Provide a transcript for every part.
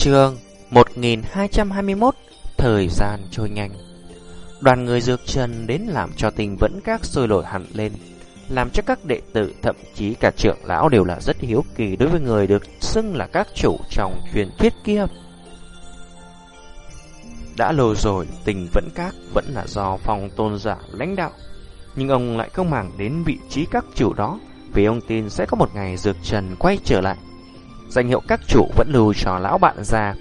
Trường 1221 Thời gian trôi nhanh. Đoàn người dược trần đến làm cho tình vẫn các sôi nổi hẳn lên, Làm cho các đệ tử, thậm chí cả trưởng lão đều là rất hiếu kỳ đối với người được xưng là các chủ trong truyền thuyết kia. Đã lâu rồi, tình vẫn các vẫn là do phòng tôn giả lãnh đạo, Nhưng ông lại không màng đến vị trí các chủ đó, Vì ông tin sẽ có một ngày dược trần quay trở lại. Danh hiệu các chủ vẫn lưu cho lão bạn già.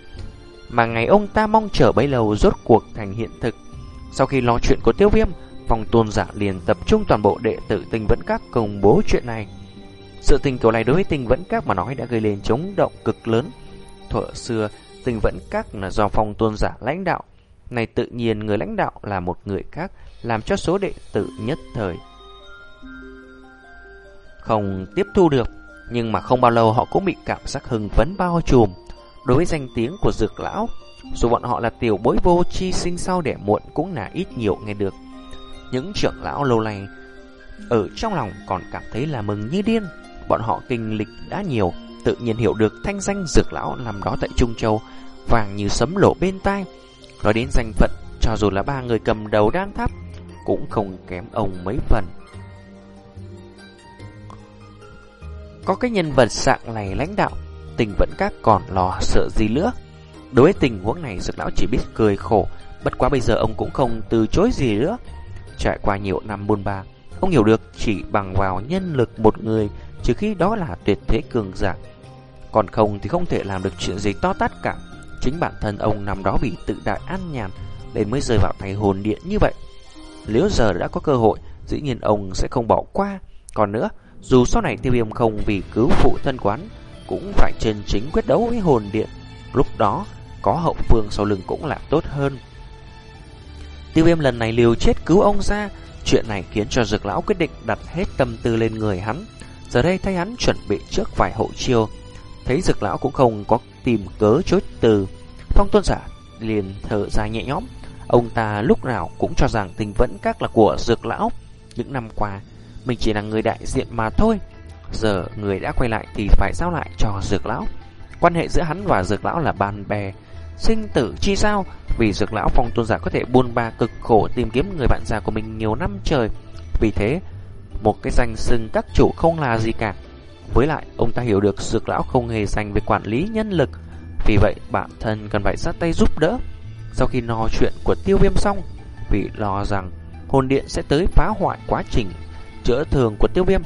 Mà ngày ông ta mong chờ bấy lâu rốt cuộc thành hiện thực. Sau khi lo chuyện của tiêu viêm Phòng tôn giả liền tập trung toàn bộ đệ tử tinh vẫn các công bố chuyện này. Sự tình kiểu này đối với tinh vẫn các mà nói đã gây lên chống động cực lớn. Thuở xưa, tinh vẫn các là do phòng tôn giả lãnh đạo. Này tự nhiên người lãnh đạo là một người khác, Làm cho số đệ tử nhất thời Không tiếp thu được nhưng mà không bao lâu họ cũng bị cảm giác hưng phấn bao trùm. Đối với danh tiếng của dược lão, Dù bọn họ là tiểu bối vô chi sinh sau đẻ muộn Cũng là ít nhiều nghe được. Những trưởng lão lâu nay Ở trong lòng còn cảm thấy là mừng như điên. Bọn họ kinh lịch đã nhiều, Tự nhiên hiểu được thanh danh dược lão nằm đó tại Trung Châu, Vàng như sấm lộ bên tai. Nói đến danh phận, Cho dù là ba người cầm đầu đan tháp, Cũng không kém ông mấy phần. Có cái nhân vật dạng này lãnh đạo, Tình vẫn các còn lo sợ gì nữa. Đối với tình huống này Dược lão chỉ biết cười khổ. Bất quá bây giờ ông cũng không từ chối gì nữa. Trải qua nhiều năm buôn ba, Ông hiểu được chỉ bằng vào nhân lực một người, Trừ khi đó là tuyệt thế cường giả. Còn không thì không thể làm được chuyện gì to tát cả. Chính bản thân ông nằm đó bị tự đại an nhàn, Nên mới rơi vào tay hồn điện như vậy. Nếu giờ đã có cơ hội, Dĩ nhiên ông sẽ không bỏ qua. Còn nữa dù sau này tiêu viêm không vì cứu phụ thân quán Cũng phải chân chính quyết đấu với hồn điện. Lúc đó, có hậu phương sau lưng cũng là tốt hơn. Tiêu viêm lần này liều chết cứu ông ra. Chuyện này khiến cho dược lão quyết định đặt hết tâm tư lên người hắn. Giờ đây thay hắn chuẩn bị trước vài hậu chiêu. Thấy dược lão cũng không có tìm cớ chối từ. Phong tôn giả liền thở dài nhẹ nhõm. Ông ta lúc nào cũng cho rằng tình vẫn các là của dược lão. Những năm qua mình chỉ là người đại diện mà thôi. Giờ người đã quay lại thì phải giao lại cho dược lão. Quan hệ giữa hắn và dược lão là bạn bè, Sinh tử chi sao Vì dược lão phong tôn giả có thể buôn ba cực khổ Tìm kiếm người bạn già của mình nhiều năm trời. Vì thế, Một cái danh xưng các chủ không là gì cả. Với lại, ông ta hiểu được dược lão không hề dành về quản lý nhân lực. Vì vậy, bản thân cần phải sát tay giúp đỡ. Sau khi nói chuyện của tiêu viêm xong, Vì lo rằng hồn điện sẽ tới phá hoại quá trình chữa thường của tiêu viêm.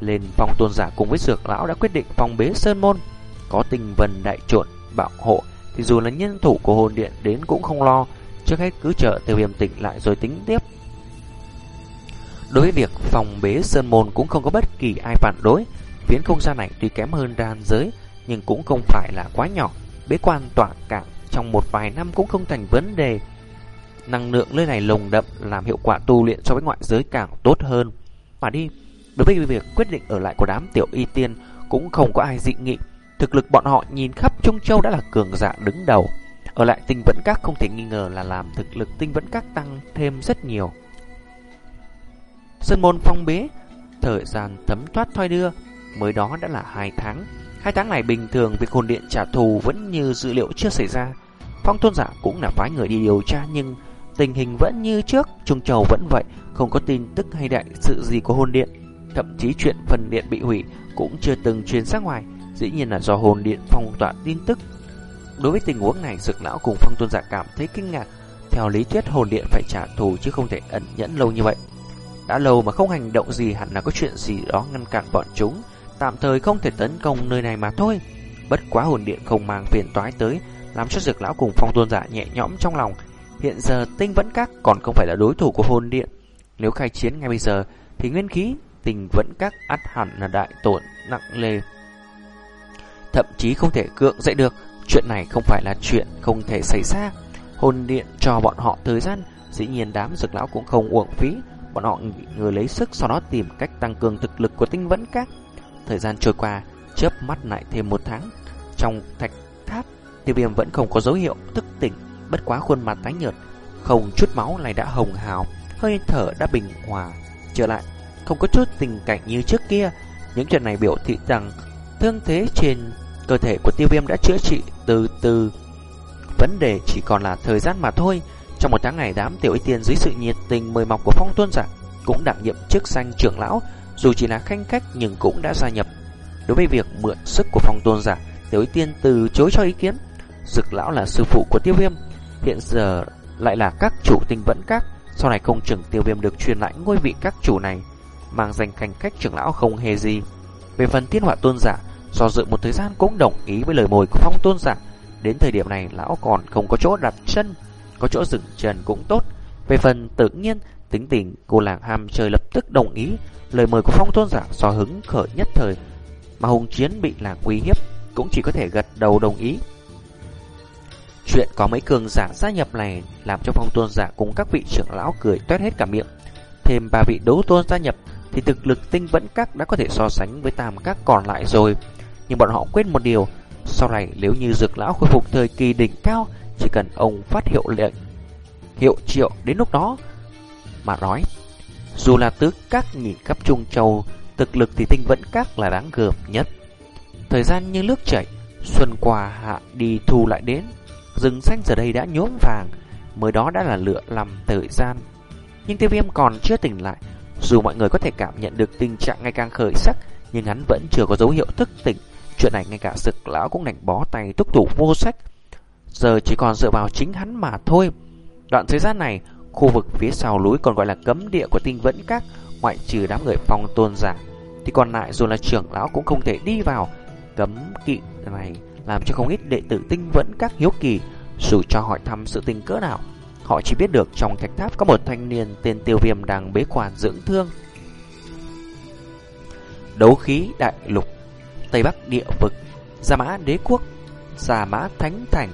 Lên phong tôn giả cùng với dược lão đã quyết định phòng bế sơn môn. Có tình vần đại trộn bảo hộ, thì dù là nhân thủ của hồn điện đến cũng không lo. Trước hết cứ chờ tiêu viêm tỉnh lại rồi tính tiếp. Đối với việc phòng bế sơn môn cũng không có bất kỳ ai phản đối. Phiến không gian này tuy kém hơn đan giới, nhưng cũng không phải là quá nhỏ. Bế quan tỏa cạn trong một vài năm cũng không thành vấn đề. Năng lượng nơi này lồng đậm làm hiệu quả tu luyện so với ngoại giới càng tốt hơn mà đi. Đối với việc quyết định ở lại của đám tiểu y tiên cũng không có ai dị nghị. Thực lực bọn họ nhìn khắp Trung Châu đã là cường giả đứng đầu. Ở lại tinh vẫn các không thể nghi ngờ là làm thực lực tinh vẫn các tăng thêm rất nhiều. Sơn môn phong bế, thời gian thấm thoát thoi đưa, mới đó đã là hai tháng. Hai tháng này bình thường việc hồn điện trả thù vẫn như dữ liệu chưa xảy ra. Phong tôn giả cũng là phái người đi điều tra nhưng tình hình vẫn như trước, Trung Châu vẫn vậy, không có tin tức hay đại sự gì của hồn điện. Thậm chí chuyện phần điện bị hủy cũng chưa từng truyền ra ngoài, dĩ nhiên là do hồn điện phong tỏa tin tức. Đối với tình huống này, Dực lão cùng Phong Tôn giả cảm thấy kinh ngạc. Theo lý thuyết hồn điện phải trả thù chứ không thể ẩn nhẫn lâu như vậy. Đã lâu mà không hành động gì hẳn là có chuyện gì đó ngăn cản bọn chúng, tạm thời không thể tấn công nơi này mà thôi. Bất quá hồn điện không mang phiền toái tới, làm cho Dực lão cùng Phong Tôn giả nhẹ nhõm trong lòng, Hiện giờ tinh vẫn các còn không phải là đối thủ của hồn điện. Nếu khai chiến ngay bây giờ thì nguyên khí tinh vẫn các ắt hẳn là đại tổn nặng lề. Thậm chí không thể cưỡng dậy được. Chuyện này không phải là chuyện không thể xảy ra. Hồn điện cho bọn họ thời gian, dĩ nhiên đám dược lão cũng không uổng phí. Bọn họ người lấy sức sau đó tìm cách tăng cường thực lực của tinh vẫn các. Thời gian trôi qua, chớp mắt lại thêm một tháng. Trong thạch tháp, tiêu viêm vẫn không có dấu hiệu thức tỉnh bất quá khuôn mặt tái nhợt, không chút máu này đã hồng hào, hơi thở đã bình hòa trở lại, không có chút tình cảnh như trước kia. Những chuyện này biểu thị rằng thương thế trên cơ thể của tiêu viêm đã chữa trị từ từ. Vấn đề chỉ còn là thời gian mà thôi. Trong một tháng ngày đám tiểu y tiên dưới sự nhiệt tình mời mọc của phong tuân giả cũng đảm nhiệm chức danh trưởng lão, dù chỉ là khanh khách nhưng cũng đã gia nhập. Đối với việc mượn sức của phong tuân giả, tiểu y tiên từ chối cho ý kiến. Dực lão là sư phụ của tiêu viêm, hiện giờ lại là các chủ tinh vẫn các. Sau này không chừng tiêu viêm được truyền lại ngôi vị các chủ này, mang danh khanh cách trưởng lão không hề gì. Về phần thiên họa tôn giả, do dự một thời gian cũng đồng ý với lời mời của phong tôn giả. Đến thời điểm này lão còn không có chỗ đặt chân, có chỗ dừng chân cũng tốt. Về phần tự nhiên, tính tình cô làng ham chơi lập tức đồng ý lời mời của phong tôn giả do hứng khởi nhất thời. Mà hùng chiến bị là uy hiếp cũng chỉ có thể gật đầu đồng ý. Chuyện có mấy cường giả gia nhập này làm cho phong tôn giả cùng các vị trưởng lão cười toét hết cả miệng. Thêm ba vị đấu tôn gia nhập thì thực lực tinh vẫn các đã có thể so sánh với tam các còn lại rồi. Nhưng bọn họ quên một điều, sau này nếu như dược lão khôi phục thời kỳ đỉnh cao, chỉ cần ông phát hiệu lệnh, hiệu triệu đến lúc đó mà nói. Dù là tứ các nhìn khắp Trung Châu, thực lực thì tinh vẫn các là đáng gờm nhất. Thời gian như nước chảy, xuân qua hạ đi thu lại đến, rừng xanh giờ đây đã nhuốm vàng, mới đó đã là lựa lầm thời gian. Nhưng tiêu viêm còn chưa tỉnh lại, dù mọi người có thể cảm nhận được tình trạng ngày càng khởi sắc, nhưng hắn vẫn chưa có dấu hiệu thức tỉnh. Chuyện này ngay cả sực lão cũng đành bó tay túc thủ vô sách. Giờ chỉ còn dựa vào chính hắn mà thôi. Đoạn thời gian này, khu vực phía sau núi còn gọi là cấm địa của tinh vẫn các, ngoại trừ đám người phong tôn giả. Thì còn lại dù là trưởng lão cũng không thể đi vào. Cấm kỵ này làm cho không ít đệ tử tinh vẫn các hiếu kỳ, dù cho hỏi thăm sự tình cỡ nào. Họ chỉ biết được trong thạch tháp có một thanh niên tên tiêu viêm đang bế quan dưỡng thương. Đấu khí đại lục Tây Bắc địa vực Gia Mã đế quốc Gia Mã Thánh Thành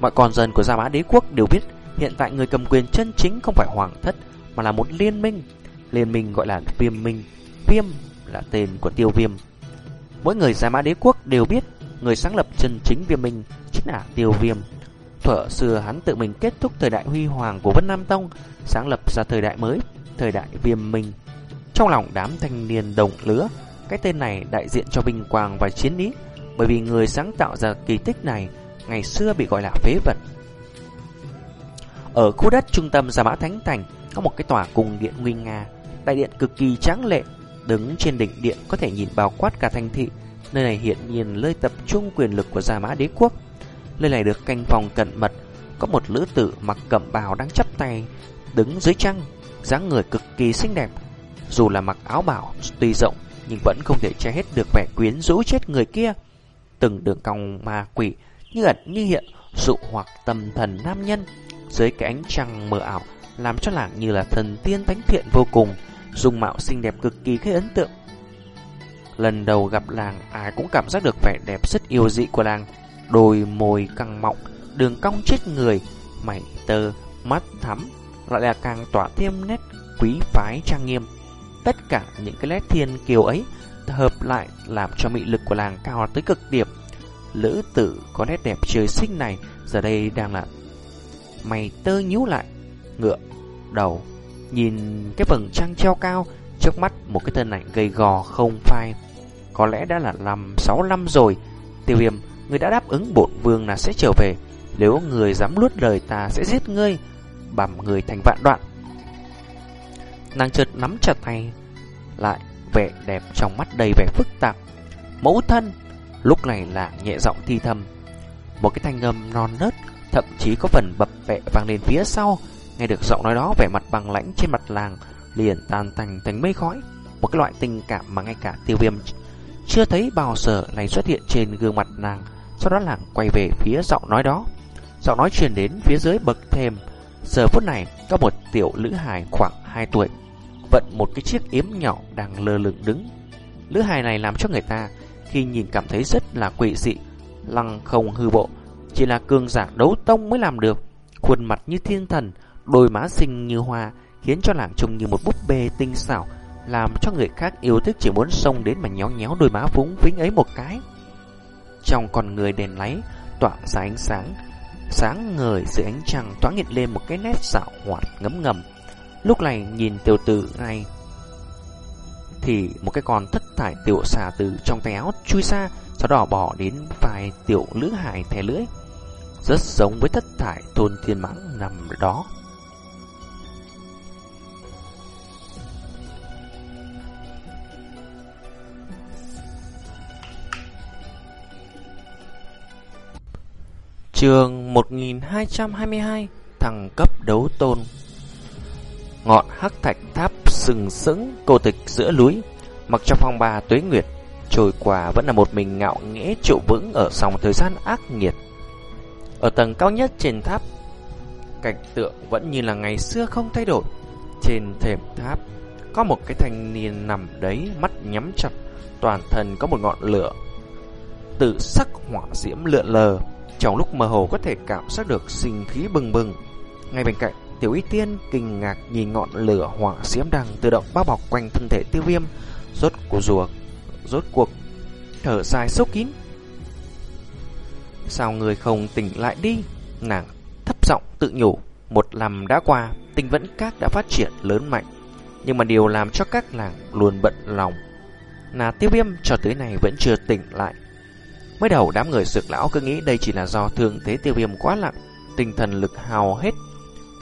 Mọi con dân của Gia Mã đế quốc đều biết Hiện tại người cầm quyền chân chính không phải hoàng thất Mà là một liên minh Liên minh gọi là viêm minh Viêm là tên của tiêu viêm Mỗi người Gia Mã đế quốc đều biết Người sáng lập chân chính viêm minh Chính là tiêu viêm Thuở xưa hắn tự mình kết thúc thời đại huy hoàng của Vân Nam Tông Sáng lập ra thời đại mới Thời đại viêm minh Trong lòng đám thanh niên đồng lứa cái tên này đại diện cho vinh quang và chiến ý, bởi vì người sáng tạo ra kỳ tích này ngày xưa bị gọi là phế vật. Ở khu đất trung tâm Gia Mã Thánh Thành có một cái tòa cung điện nguy nga, đại điện cực kỳ tráng lệ, đứng trên đỉnh điện có thể nhìn bao quát cả thành thị. Nơi này hiện nhiên nơi tập trung quyền lực của Gia Mã Đế quốc. Nơi này được canh phòng cẩn mật, có một lữ tử mặc cẩm bào đang chắp tay đứng dưới trăng, dáng người cực kỳ xinh đẹp. Dù là mặc áo bảo tuy rộng nhưng vẫn không thể che hết được vẻ quyến rũ chết người kia. Từng đường cong ma quỷ như ẩn như hiện dụ hoặc tâm thần nam nhân dưới cái ánh trăng mờ ảo làm cho làng như là thần tiên thánh thiện vô cùng, dung mạo xinh đẹp cực kỳ gây ấn tượng. Lần đầu gặp làng, ai cũng cảm giác được vẻ đẹp rất yêu dị của làng. Đôi môi căng mọng, đường cong chết người, mày tơ, mắt thắm, lại là càng tỏa thêm nét quý phái trang nghiêm. Tất cả những cái nét thiên kiều ấy hợp lại làm cho mị lực của làng cao tới cực điểm. Lữ tử có nét đẹp trời sinh này giờ đây đang là mày tơ nhíu lại, ngựa đầu, nhìn cái vầng trăng treo cao trước mắt một cái thân ảnh gầy gò không phai. Có lẽ đã là năm sáu năm rồi, tiêu viêm, người đã đáp ứng bổn vương là sẽ trở về. Nếu người dám luốt lời ta sẽ giết ngươi, bằm người thành vạn đoạn. Nàng chợt nắm chặt tay Lại vẻ đẹp trong mắt đầy vẻ phức tạp Mẫu thân Lúc này là nhẹ giọng thi thầm Một cái thanh âm non nớt Thậm chí có phần bập bẹ vang lên phía sau Nghe được giọng nói đó vẻ mặt bằng lãnh trên mặt làng Liền tan thành thành mây khói. Một cái loại tình cảm mà ngay cả tiêu viêm Chưa thấy bao giờ này xuất hiện trên gương mặt nàng. Sau đó nàng quay về phía giọng nói đó. Giọng nói truyền đến phía dưới bậc thềm. Giờ phút này có một tiểu lữ hài khoảng 2 tuổi vận một cái chiếc yếm nhỏ đang lơ lửng đứng. Lữ hài này làm cho người ta khi nhìn cảm thấy rất là quỷ dị, lăng không hư bộ, chỉ là cường giả đấu tông mới làm được. Khuôn mặt như thiên thần, đôi má xinh như hoa, khiến cho làng trông như một búp bê tinh xảo, làm cho người khác yêu thích chỉ muốn xông đến mà nhéo nhéo đôi má vúng vĩnh ấy một cái. Trong con người đèn láy tỏa ra ánh sáng, sáng ngời dưới ánh trăng thoáng hiện lên một cái nét xảo hoạt ngấm ngầm. Lúc này nhìn tiểu tử này thì một cái con thất thải tiểu xà từ trong tay áo chui ra, sau đó bỏ đến vài tiểu lưỡi hải thè lưỡi. Rất giống với thất thải thôn thiên mãng nằm đó. Trường 1222 Thằng cấp đấu tôn. Ngọn hắc thạch tháp sừng sững, cô tịch giữa núi. Mặc cho phong ba tuế nguyệt, Trôi qua vẫn là một mình ngạo nghễ trụ vững Ở sòng thời gian ác nghiệt. Ở tầng cao nhất trên tháp, Cảnh tượng vẫn như là ngày xưa không thay đổi. Trên thềm tháp, Có một cái thanh niên nằm đấy, Mắt nhắm chặt, Toàn thân có một ngọn lửa Tự sắc hỏa diễm lượn lờ trong lúc mơ hồ có thể cảm giác được sinh khí bừng bừng. Ngay bên cạnh, Tiểu Y Tiên kinh ngạc nhìn ngọn lửa hỏa diễm đang tự động bao bọc quanh thân thể Tiêu Viêm, rốt của rùa, rốt cuộc thở dài sốc kín. Sao người không tỉnh lại đi? Nàng thấp giọng tự nhủ, một năm đã qua, tinh vẫn các đã phát triển lớn mạnh, nhưng mà điều làm cho các làng luôn bận lòng là Tiêu Viêm cho tới nay vẫn chưa tỉnh lại. Mới đầu đám người sực lão cứ nghĩ đây chỉ là do thương thế tiêu viêm quá nặng, tinh thần lực hào hết,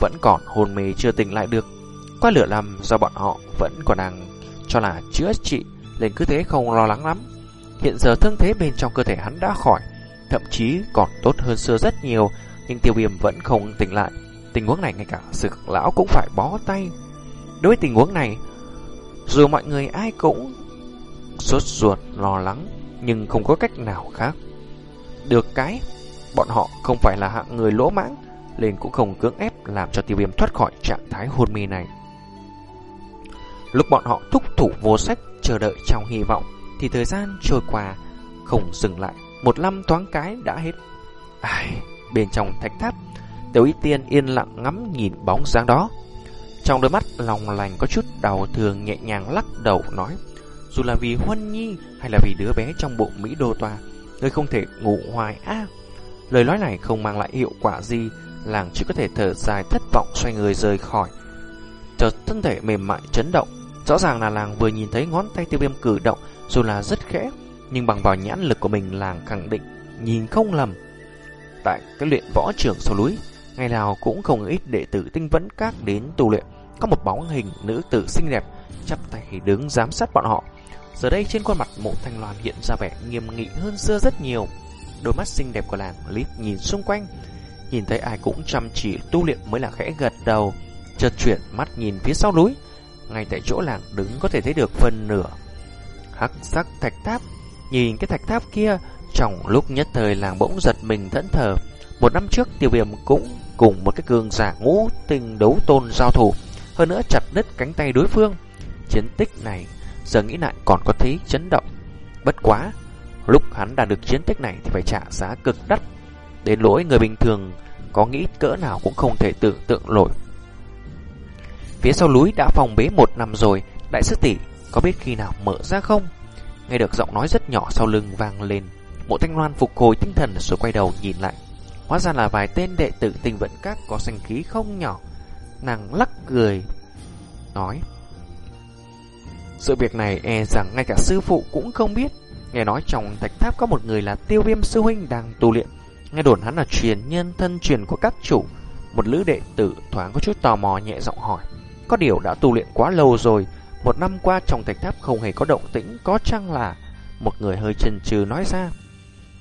vẫn còn hồn mê chưa tỉnh lại được. Qua lửa lầm do bọn họ vẫn còn đang cho là chữa trị, nên cứ thế không lo lắng lắm. Hiện giờ thương thế bên trong cơ thể hắn đã khỏi, thậm chí còn tốt hơn xưa rất nhiều, nhưng tiêu viêm vẫn không tỉnh lại. Tình huống này ngay cả sực lão cũng phải bó tay. Đối với tình huống này, dù mọi người ai cũng sốt ruột lo lắng nhưng không có cách nào khác. Được cái, bọn họ không phải là hạng người lỗ mãng, nên cũng không cưỡng ép làm cho tiêu viêm thoát khỏi trạng thái hôn mê này. Lúc bọn họ thúc thủ vô sách chờ đợi trong hy vọng, thì thời gian trôi qua, không dừng lại, một năm thoáng cái đã hết. Ai, bên trong thạch tháp, Tiểu Y Tiên yên lặng ngắm nhìn bóng dáng đó. Trong đôi mắt lòng lành có chút đau thương nhẹ nhàng lắc đầu nói dù là vì Huân Nhi hay là vì đứa bé trong bụng Mỹ Đô Toa, ngươi không thể ngủ hoài a. lời nói này không mang lại hiệu quả gì, làng chỉ có thể thở dài thất vọng xoay người rời khỏi. Chợt thân thể mềm mại chấn động, rõ ràng là làng vừa nhìn thấy ngón tay tiêu viêm cử động, dù là rất khẽ, nhưng bằng vào nhãn lực của mình làng khẳng định, nhìn không lầm. Tại cái luyện võ trường sau núi, ngày nào cũng không ít đệ tử tinh vấn các đến tu luyện, có một bóng hình nữ tử xinh đẹp chắp tay đứng giám sát bọn họ. Giờ đây trên khuôn mặt mộ thanh loan hiện ra vẻ nghiêm nghị hơn xưa rất nhiều. Đôi mắt xinh đẹp của làng lít nhìn xung quanh. Nhìn thấy ai cũng chăm chỉ tu luyện mới là khẽ gật đầu. Chợt chuyển mắt nhìn phía sau núi. Ngay tại chỗ làng đứng có thể thấy được phần nửa. Hắc sắc thạch tháp. Nhìn cái thạch tháp kia, trong lúc nhất thời làng bỗng giật mình thẫn thờ. Một năm trước tiêu viêm cũng cùng một cái cường giả ngũ tình đấu tôn giao thủ. Hơn nữa chặt đứt cánh tay đối phương. Chiến tích này Giờ nghĩ lại còn có thấy chấn động. Bất quá, Lúc hắn đạt được chiến tích này thì phải trả giá cực đắt. Đến lỗi người bình thường, Có nghĩ cỡ nào cũng không thể tưởng tượng nổi. Phía sau núi đã phòng bế một năm rồi, Đại sư tỷ, có biết khi nào mở ra không? Nghe được giọng nói rất nhỏ sau lưng vang lên. Mộ thanh loan phục hồi tinh thần rồi quay đầu nhìn lại. Hóa ra là vài tên đệ tử tình vận các có danh khí không nhỏ. Nàng lắc cười, Nói sự việc này e rằng ngay cả sư phụ cũng không biết. Nghe nói trong thạch tháp có một người là tiêu viêm sư huynh đang tu luyện. Nghe đồn hắn là truyền nhân thân truyền của các chủ. Một lữ đệ tử thoáng có chút tò mò nhẹ giọng hỏi. Có điều đã tu luyện quá lâu rồi. Một năm qua trong thạch tháp không hề có động tĩnh có chăng là... Một người hơi chần chừ nói ra.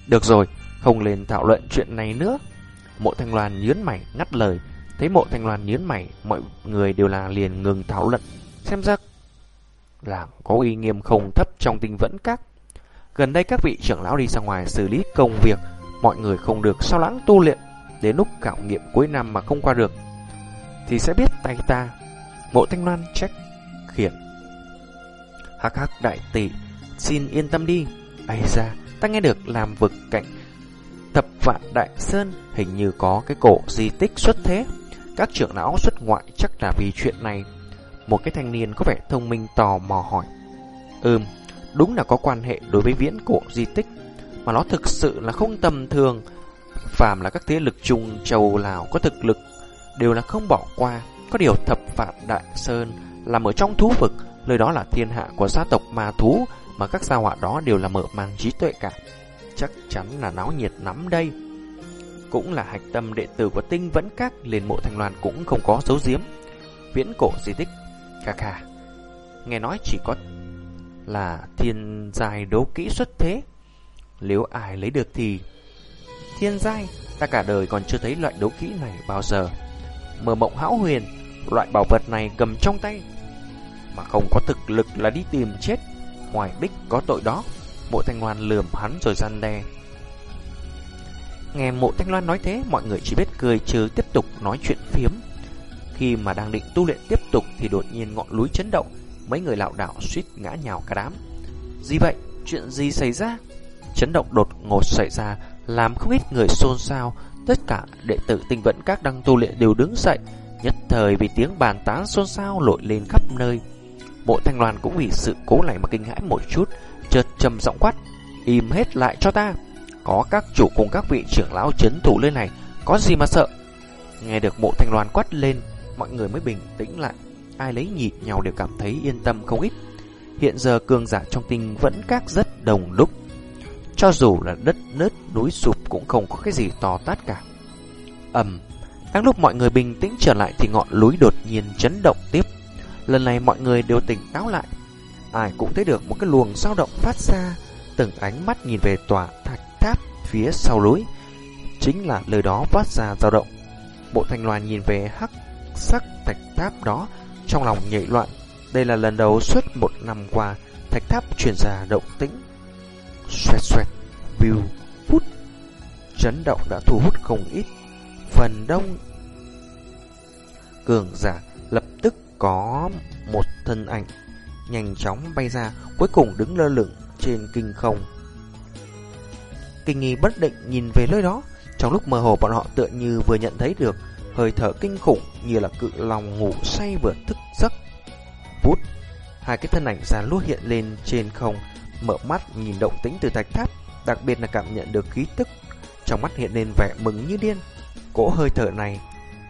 Được rồi, không lên thảo luận chuyện này nữa. Mộ Thanh Loan nhớn mày ngắt lời. Thấy mộ Thanh Loan nhớn mày, mọi người đều là liền ngừng thảo luận. Xem ra làng có uy nghiêm không thấp trong tinh vẫn các. Gần đây các vị trưởng lão đi ra ngoài xử lý công việc, mọi người không được sao lãng tu luyện. Đến lúc khảo nghiệm cuối năm mà không qua được, thì sẽ biết tay ta. Mộ Thanh Loan trách khiển. Hắc hắc đại tỷ, xin yên tâm đi. Ây ra, ta nghe được làm vực cạnh thập vạn đại sơn hình như có cái cổ di tích xuất thế. Các trưởng lão xuất ngoại chắc là vì chuyện này một cái thanh niên có vẻ thông minh tò mò hỏi. Ừm, đúng là có quan hệ đối với viễn cổ di tích, mà nó thực sự là không tầm thường. Phàm là các thế lực trung châu Lào có thực lực đều là không bỏ qua. Có điều thập vạn đại sơn làm ở trong thú vực, nơi đó là thiên hạ của gia tộc ma thú, mà các gia họa đó đều là mở mang trí tuệ cả. chắc chắn là náo nhiệt lắm đây. Cũng là hạch tâm đệ tử của tinh vẫn các liền mộ thành loàn cũng không có dấu diếm. Viễn cổ di tích, Khà khà, Nghe nói chỉ có là thiên giai đấu kỹ xuất thế. Nếu ai lấy được thì thiên giai, ta cả đời còn chưa thấy loại đấu kỹ này bao giờ. Mơ mộng hão huyền, loại bảo vật này cầm trong tay mà không có thực lực là đi tìm chết. Ngoài đích có tội đó. Mộ Thanh Loan lườm hắn rồi gian đe. Nghe mộ Thanh Loan nói thế, mọi người chỉ biết cười chứ tiếp tục nói chuyện phiếm. Khi mà đang định tu luyện tiếp tục thì đột nhiên ngọn núi chấn động, mấy người lạo đảo suýt ngã nhào cả đám. Gì vậy? Chuyện gì xảy ra? Chấn động đột ngột xảy ra, làm không ít người xôn xao. Tất cả đệ tử tinh vận các đang tu luyện đều đứng dậy, nhất thời vì tiếng bàn tán xôn xao lội lên khắp nơi. Mộ Thanh Loan cũng vì sự cố này mà kinh hãi một chút, chợt trầm giọng quát, im hết lại cho ta. Có các chủ cùng các vị trưởng lão chấn thủ nơi này, có gì mà sợ? Nghe được Mộ Thanh Loan quát lên, mọi người mới bình tĩnh lại. Ai lấy nhịp nhau đều cảm thấy yên tâm không ít. Hiện giờ cường giả trong tinh vẫn các rất đồng đúc. Cho dù là đất nứt núi sụp cũng không có cái gì to tát cả. ầm, đang lúc mọi người bình tĩnh trở lại thì ngọn núi đột nhiên chấn động tiếp. Lần này mọi người đều tỉnh táo lại. Ai cũng thấy được một cái luồng dao động phát ra, từng ánh mắt nhìn về tòa thạch tháp phía sau núi. Chính là lời đó phát ra dao động. Bộ thanh loan nhìn về hắc sắc thạch tháp đó, trong lòng nhảy loạn. Đây là lần đầu suốt một năm qua, thạch tháp truyền ra động tĩnh. Xoẹt xoẹt, view, phút. Chấn động đã thu hút không ít. Phần đông cường giả lập tức có một thân ảnh nhanh chóng bay ra, cuối cùng đứng lơ lửng trên kinh không. Kinh nghi bất định nhìn về nơi đó, trong lúc mơ hồ bọn họ tựa như vừa nhận thấy được hơi thở kinh khủng như là cự lòng ngủ say vừa thức giấc. Vút, hai cái thân ảnh già lúa hiện lên trên không, mở mắt nhìn động tĩnh từ thạch tháp, đặc biệt là cảm nhận được khí tức. Trong mắt hiện lên vẻ mừng như điên. Cỗ hơi thở này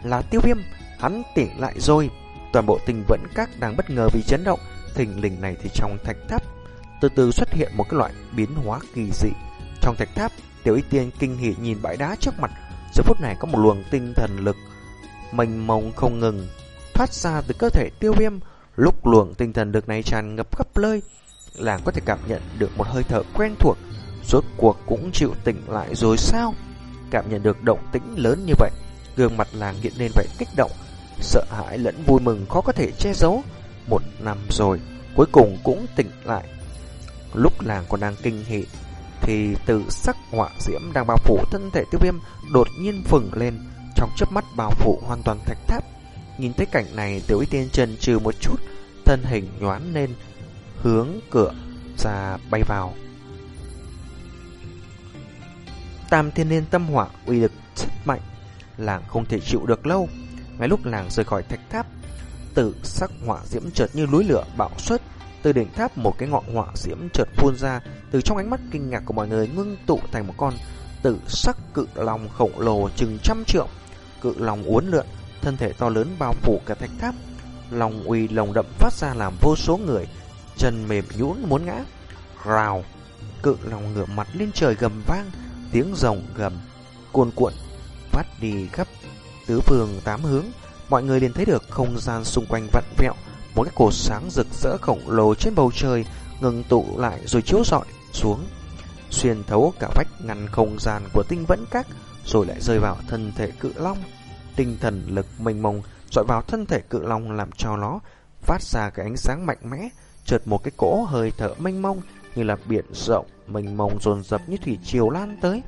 là tiêu viêm, hắn tỉnh lại rồi. Toàn bộ tình vẫn các đang bất ngờ vì chấn động, thình lình này thì trong thạch tháp từ từ xuất hiện một cái loại biến hóa kỳ dị. Trong thạch tháp, Tiểu Y Tiên kinh hỉ nhìn bãi đá trước mặt, giờ phút này có một luồng tinh thần lực mênh mông không ngừng thoát ra từ cơ thể Tiêu Viêm. Lúc luồng tinh thần được này tràn ngập khắp nơi, làng có thể cảm nhận được một hơi thở quen thuộc, rốt cuộc cũng chịu tỉnh lại rồi sao? Cảm nhận được động tĩnh lớn như vậy, gương mặt làng hiện lên vẻ kích động, sợ hãi lẫn vui mừng khó có thể che giấu. Một năm rồi, cuối cùng cũng tỉnh lại. Lúc làng còn đang kinh hỉ, thì từ sắc họa diễm đang bao phủ thân thể tiêu viêm đột nhiên phừng lên, trong chớp mắt bao phủ hoàn toàn thạch tháp. Nhìn thấy cảnh này, tiểu y tiên trần trừ một chút, thân hình nhoán lên, hướng cửa ra bay vào. Tam thiên niên tâm hỏa uy lực rất mạnh, làng không thể chịu được lâu. Ngay lúc làng rời khỏi thạch tháp, tử sắc hỏa diễm chợt như núi lửa bạo xuất từ đỉnh tháp một cái ngọn hỏa diễm chợt phun ra từ trong ánh mắt kinh ngạc của mọi người ngưng tụ thành một con tử sắc cự long khổng lồ chừng trăm trượng cự lòng uốn lượn thân thể to lớn bao phủ cả thạch tháp. Lòng uy lồng đậm phát ra làm vô số người chân mềm nhũn muốn ngã. Rào cự lòng ngửa mặt lên trời gầm vang tiếng rồng gầm cuồn cuộn phát đi khắp tứ phương tám hướng. Mọi người liền thấy được không gian xung quanh vặn vẹo, một cái cột sáng rực rỡ khổng lồ trên bầu trời ngừng tụ lại rồi chiếu rọi xuống, xuyên thấu cả vách ngăn không gian của tinh vẫn các, rồi lại rơi vào thân thể cự long. Tinh thần lực mênh mông dọi vào thân thể cự long làm cho nó phát ra cái ánh sáng mạnh mẽ, chợt một cái cỗ hơi thở mênh mông như là biển rộng mênh mông dồn dập như thủy triều lan tới.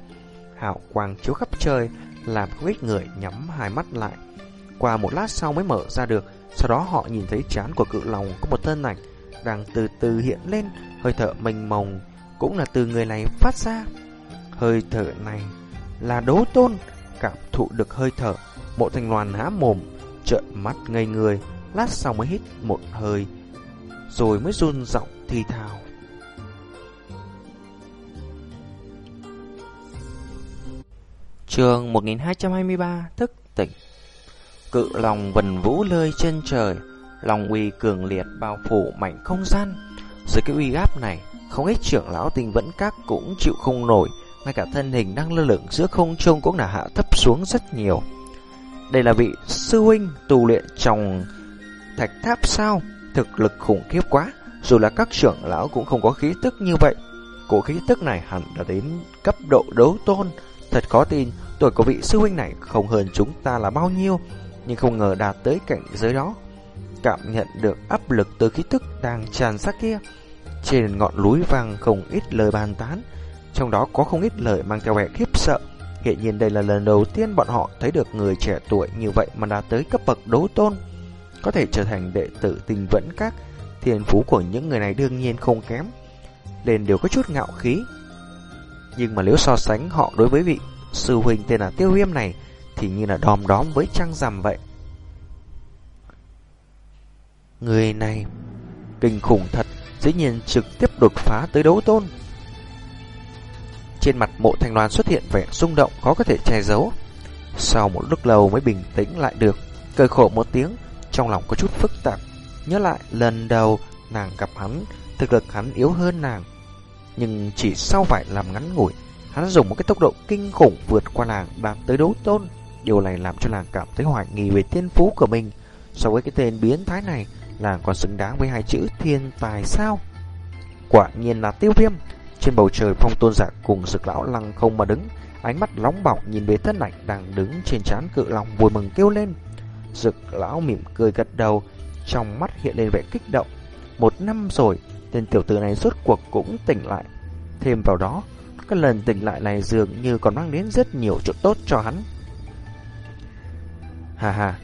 Hào quang chiếu khắp trời, làm không ít người nhắm hai mắt lại qua một lát sau mới mở ra được Sau đó họ nhìn thấy chán của cự long Có một thân ảnh đang từ từ hiện lên Hơi thở mênh mông Cũng là từ người này phát ra Hơi thở này là đố tôn Cảm thụ được hơi thở Mộ thành loan há mồm Trợn mắt ngây người Lát sau mới hít một hơi Rồi mới run giọng thi thào Trường 1223 Thức tỉnh Cự lòng vần vũ lơi trên trời, lòng uy cường liệt bao phủ mảnh không gian. Dưới cái uy áp này, không ít trưởng lão tinh vẫn các cũng chịu không nổi, ngay cả thân hình đang lơ lửng giữa không trung cũng là hạ thấp xuống rất nhiều. Đây là vị sư huynh tu luyện trong thạch tháp sao? Thực lực khủng khiếp quá, dù là các trưởng lão cũng không có khí tức như vậy. Cổ khí tức này hẳn đã đến cấp độ đấu tôn. Thật khó tin, tuổi của vị sư huynh này không hơn chúng ta là bao nhiêu, nhưng không ngờ đạt tới cảnh giới đó. Cảm nhận được áp lực từ khí tức đang tràn sát kia. Trên ngọn núi vàng không ít lời bàn tán, trong đó có không ít lời mang theo vẻ khiếp sợ. Hiện nhiên đây là lần đầu tiên bọn họ thấy được người trẻ tuổi như vậy mà đã tới cấp bậc đấu tôn. Có thể trở thành đệ tử tình vẫn các thiên phú của những người này đương nhiên không kém. Nên đều có chút ngạo khí. Nhưng mà nếu so sánh họ đối với vị sư huynh tên là Tiêu Viêm này thì như là đom đóm với trăng rằm vậy. Người này kinh khủng thật, dĩ nhiên trực tiếp đột phá tới đấu tôn. Trên mặt mộ thành loan xuất hiện vẻ rung động khó có thể che giấu. Sau một lúc lâu mới bình tĩnh lại được, cười khổ một tiếng, trong lòng có chút phức tạp. Nhớ lại lần đầu nàng gặp hắn, thực lực hắn yếu hơn nàng. Nhưng chỉ sau vài làm ngắn ngủi, hắn dùng một cái tốc độ kinh khủng vượt qua nàng đạt tới đấu tôn. Điều này làm cho nàng cảm thấy hoài nghi về thiên phú của mình. So với cái tên biến thái này, nàng còn xứng đáng với hai chữ thiên tài sao? Quả nhiên là tiêu viêm. Trên bầu trời phong tôn giả cùng dực lão lăng không mà đứng, ánh mắt nóng bỏng nhìn về thân ảnh đang đứng trên trán cự long vui mừng kêu lên. Dực lão mỉm cười gật đầu, trong mắt hiện lên vẻ kích động. Một năm rồi, tên tiểu tử này rốt cuộc cũng tỉnh lại. Thêm vào đó, cái lần tỉnh lại này dường như còn mang đến rất nhiều chỗ tốt cho hắn. Hà hà,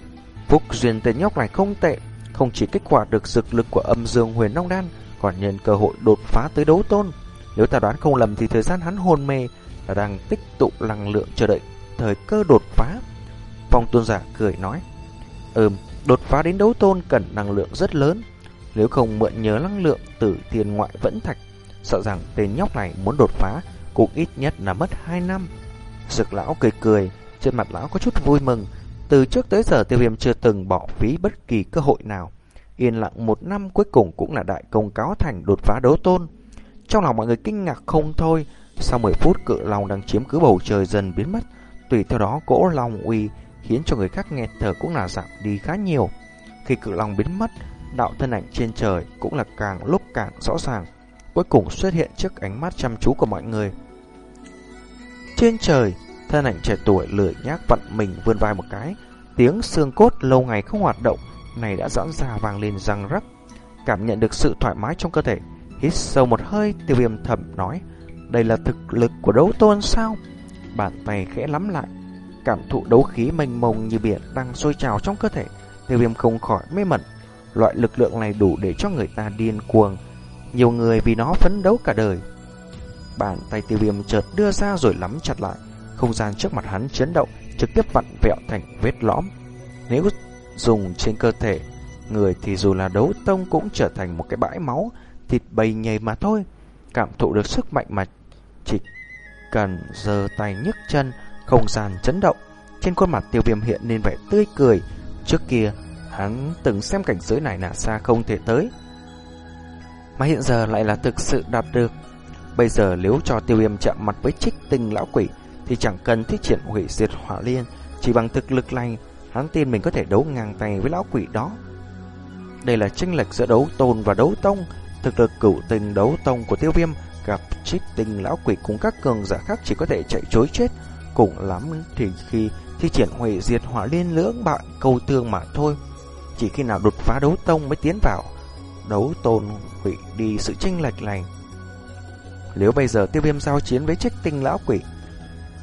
phúc duyên tên nhóc này không tệ, không chỉ kích hoạt được dực lực của âm dương huyền long đan, còn nhân cơ hội đột phá tới đấu tôn. Nếu ta đoán không lầm thì thời gian hắn hôn mê là đang tích tụ năng lượng chờ đợi thời cơ đột phá. Phong tôn giả cười nói, Ừm, đột phá đến đấu tôn cần năng lượng rất lớn. Nếu không mượn nhớ năng lượng từ thiên ngoại vẫn thạch, sợ rằng tên nhóc này muốn đột phá cũng ít nhất là mất 2 năm. Dực lão cười cười, trên mặt lão có chút vui mừng. Từ trước tới giờ tiêu viêm chưa từng bỏ phí bất kỳ cơ hội nào. Yên lặng một năm cuối cùng cũng là đại công cáo thành đột phá đấu tôn. Trong lòng mọi người kinh ngạc không thôi, sau 10 phút cự long đang chiếm cứ bầu trời dần biến mất. Tùy theo đó cỗ lòng uy khiến cho người khác nghe thở cũng là giảm đi khá nhiều. Khi cự long biến mất, đạo thân ảnh trên trời cũng là càng lúc càng rõ ràng, cuối cùng xuất hiện trước ánh mắt chăm chú của mọi người. Trên trời, thân ảnh trẻ tuổi lười nhác vặn mình vươn vai một cái, tiếng xương cốt lâu ngày không hoạt động này đã giãn ra vang lên răng rắc. Cảm nhận được sự thoải mái trong cơ thể, hít sâu một hơi, tiêu viêm thầm nói, đây là thực lực của đấu tôn sao? Bàn tay khẽ lắm lại, cảm thụ đấu khí mênh mông như biển đang sôi trào trong cơ thể, tiêu viêm không khỏi mê mẩn. Loại lực lượng này đủ để cho người ta điên cuồng, nhiều người vì nó phấn đấu cả đời. Bàn tay tiêu viêm chợt đưa ra rồi lắm chặt lại, không gian trước mặt hắn chấn động, trực tiếp vặn vẹo thành vết lõm. Nếu dùng trên cơ thể người thì dù là đấu tông cũng trở thành một cái bãi máu, thịt bầy nhầy mà thôi. Cảm thụ được sức mạnh mà chỉ cần giơ tay nhấc chân, không gian chấn động. Trên khuôn mặt tiêu viêm hiện lên vẻ tươi cười. Trước kia, hắn từng xem cảnh giới này là xa không thể tới. Mà hiện giờ lại là thực sự đạt được. Bây giờ nếu cho tiêu viêm chạm mặt với trích tinh lão quỷ, thì chẳng cần thiết triển hủy diệt hỏa liên. Chỉ bằng thực lực này, hắn tin mình có thể đấu ngang tay với lão quỷ đó. Đây là tranh lệch giữa đấu tôn và đấu tông. Thực lực cửu tình đấu tông của tiêu viêm gặp trích tinh lão quỷ cùng các cường giả khác chỉ có thể chạy chối chết. cũng lắm thì khi thi triển hủy diệt hỏa liên lưỡng bạn câu tương mà thôi. Chỉ khi nào đột phá đấu tông mới tiến vào đấu tôn hủy đi sự tranh lệch này. Nếu bây giờ tiêu viêm giao chiến với trích tinh lão quỷ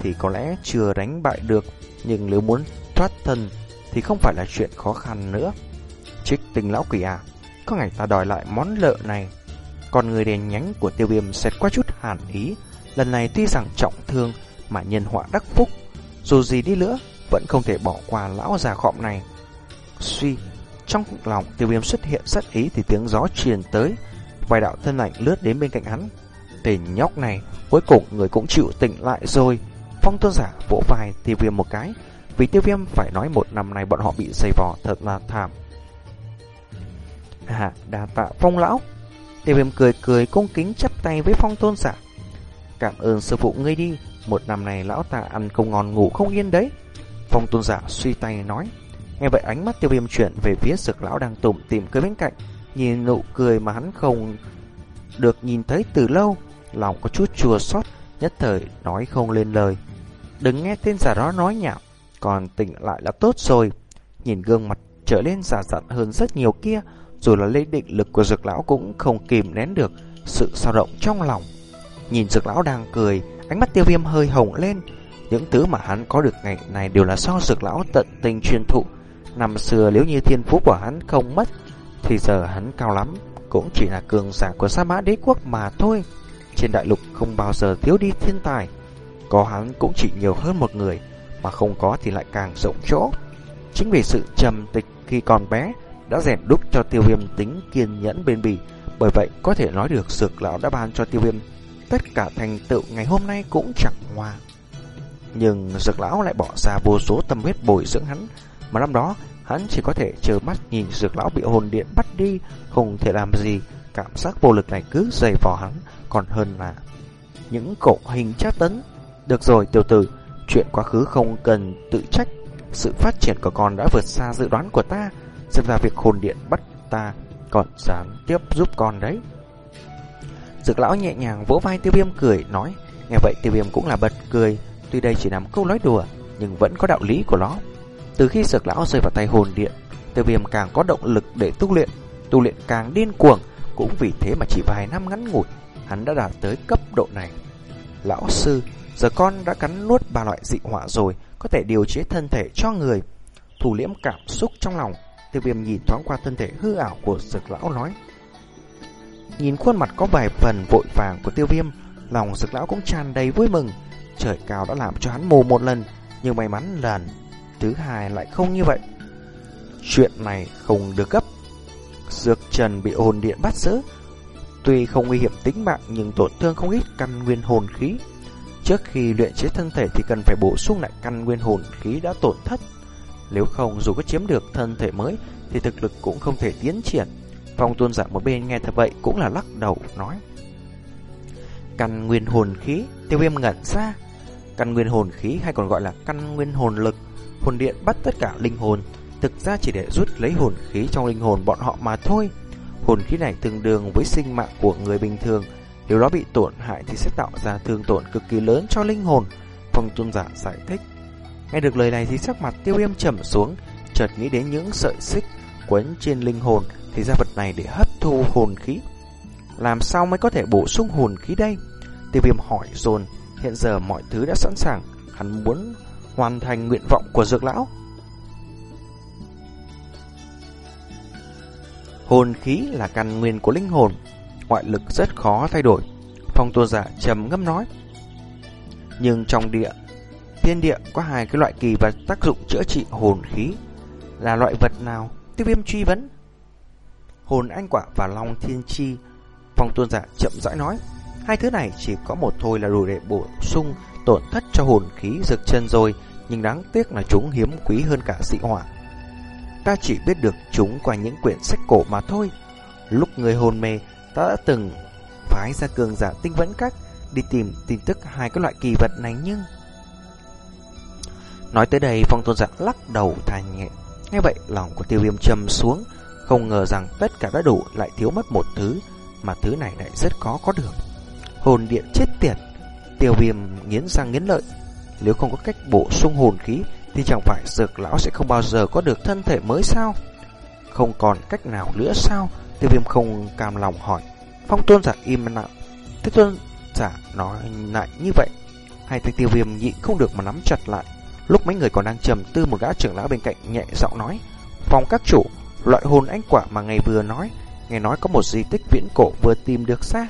thì có lẽ chưa đánh bại được, nhưng nếu muốn thoát thân thì không phải là chuyện khó khăn nữa. Trích tinh lão quỷ à, có ngày ta đòi lại món lợ này. Còn người đèn nhánh của tiêu viêm xét qua chút hàn ý, lần này tuy rằng trọng thương mà nhân họa đắc phúc, dù gì đi nữa vẫn không thể bỏ qua lão già khọm này. Suy, trong lòng tiêu viêm xuất hiện rất ý thì tiếng gió truyền tới, vài đạo thân ảnh lướt đến bên cạnh hắn. Tên nhóc này, cuối cùng người cũng chịu tỉnh lại rồi. Phong tôn giả vỗ vai tiêu viêm một cái, vì tiêu viêm phải nói một năm nay bọn họ bị dày vò thật là thảm. À, đà tạ phong lão. Tiêu viêm cười cười cung kính chắp tay với phong tôn giả. Cảm ơn sư phụ ngươi đi, Một năm này lão ta ăn không ngon ngủ không yên đấy. Phong tôn giả suy tay nói. Nghe vậy ánh mắt tiêu viêm chuyển về phía sực lão đang tủm tìm cười bên cạnh. Nhìn nụ cười mà hắn không được nhìn thấy từ lâu. Lòng có chút chua xót nhất thời nói không lên lời. Đừng nghe tên giả đó nói nhạo, còn tỉnh lại là tốt rồi. Nhìn gương mặt trở lên giả dặn hơn rất nhiều kia, dù là lấy định lực của dược lão cũng không kìm nén được sự sao động trong lòng. Nhìn dược lão đang cười, ánh mắt tiêu viêm hơi hồng lên. Những thứ mà hắn có được ngày này đều là do dược lão tận tình truyền thụ. Năm xưa nếu như thiên phú của hắn không mất, thì giờ hắn cao lắm, cũng chỉ là cường giả của sa mã đế quốc mà thôi. Trên đại lục không bao giờ thiếu đi thiên tài. Có hắn cũng chỉ nhiều hơn một người, mà không có thì lại càng rộng chỗ. Chính vì sự trầm tịch khi còn bé đã rèn đúc cho tiêu viêm tính kiên nhẫn bền bỉ. Bởi vậy có thể nói được dược lão đã ban cho tiêu viêm tất cả thành tựu ngày hôm nay cũng chẳng hòa. Nhưng dược lão lại bỏ ra vô số tâm huyết bồi dưỡng hắn, mà năm đó hắn chỉ có thể chờ mắt nhìn dược lão bị hồn điện bắt đi, không thể làm gì. Cảm giác vô lực này cứ dày vò hắn, còn hơn là những cổ hình tra tấn. Được rồi tiểu tử, chuyện quá khứ không cần tự trách. Sự phát triển của con đã vượt xa dự đoán của ta, xem ra việc hồn điện bắt ta còn dám tiếp giúp con đấy. Dược lão nhẹ nhàng vỗ vai tiêu viêm cười, nói, Nghe vậy tiêu viêm cũng là bật cười. Tuy đây chỉ là một câu nói đùa, Nhưng vẫn có đạo lý của nó. Từ khi dược lão rơi vào tay hồn điện, Tiêu viêm càng có động lực để tu luyện. Tu luyện càng điên cuồng, Cũng vì thế mà chỉ vài năm ngắn ngủi, Hắn đã đạt tới cấp độ này. Lão sư, Giờ con đã cắn nuốt ba loại dị họa rồi, Có thể điều chế thân thể cho người Thủ liễm cảm xúc trong lòng. Tiêu viêm nhìn thoáng qua thân thể hư ảo của dược lão nói Nhìn khuôn mặt có vài phần vội vàng của tiêu viêm, lòng sực lão cũng tràn đầy vui mừng. Trời cao đã làm cho hắn mù một lần, nhưng may mắn lần thứ hai lại không như vậy. Chuyện này không được gấp. Dược trần bị hồn điện bắt giữ. Tuy không nguy hiểm tính mạng nhưng tổn thương không ít căn nguyên hồn khí. Trước khi luyện chế thân thể thì cần phải bổ sung lại căn nguyên hồn khí đã tổn thất. Nếu không dù có chiếm được thân thể mới thì thực lực cũng không thể tiến triển. Phong tuôn giả một bên nghe thật vậy cũng là lắc đầu nói. Căn nguyên hồn khí, tiêu viêm ngẩn ra. Căn nguyên hồn khí hay còn gọi là căn nguyên hồn lực, hồn điện bắt tất cả linh hồn, thực ra chỉ để rút lấy hồn khí trong linh hồn bọn họ mà thôi. Hồn khí này tương đương với sinh mạng của người bình thường, nếu nó bị tổn hại thì sẽ tạo ra thương tổn cực kỳ lớn cho linh hồn. Phong tuôn giả giải thích. Nghe được lời này thì sắc mặt tiêu viêm trầm xuống, chợt nghĩ đến những sợi xích quấn trên linh hồn thì ra vật này để hấp thu hồn khí. Làm sao mới có thể bổ sung hồn khí đây? Tiêu viêm hỏi dồn hiện giờ mọi thứ đã sẵn sàng, hắn muốn hoàn thành nguyện vọng của dược lão. Hồn khí là căn nguyên của linh hồn, ngoại lực rất khó thay đổi. Phong tu giả trầm ngâm nói. Nhưng trong địa, thiên địa có hai cái loại kỳ vật tác dụng chữa trị hồn khí. Là loại vật nào? Tiêu viêm truy vấn hồn anh quả và long thiên chi. Phong tuôn giả chậm rãi nói, hai thứ này chỉ có một thôi là đủ để bổ sung tổn thất cho hồn khí rực chân rồi, nhưng đáng tiếc là chúng hiếm quý hơn cả dị hỏa. Ta chỉ biết được chúng qua những quyển sách cổ mà thôi. Lúc người hồn mê, ta đã từng phái ra cường giả tinh vẫn cách đi tìm tin tức hai cái loại kỳ vật này nhưng... Nói tới đây, phong tôn giả lắc đầu thà nhẹ. Nghe vậy, lòng của tiêu viêm châm xuống, không ngờ rằng tất cả đã đủ lại thiếu mất một thứ Mà thứ này lại rất khó có được. Hồn điện chết tiệt Tiêu viêm nghiến răng nghiến lợi. Nếu không có cách bổ sung hồn khí Thì chẳng phải dược lão sẽ không bao giờ có được thân thể mới sao? Không còn cách nào nữa sao? Tiêu viêm không cam lòng hỏi. Phong tôn giả im lặng. Thế tôn giả nói lại như vậy. Hai tay tiêu viêm nhịn không được mà nắm chặt lại. Lúc mấy người còn đang trầm tư một gã trưởng lão bên cạnh nhẹ giọng nói Phong các chủ Loại hồn ánh quả mà ngày vừa nói, nghe nói có một di tích viễn cổ vừa tìm được xác.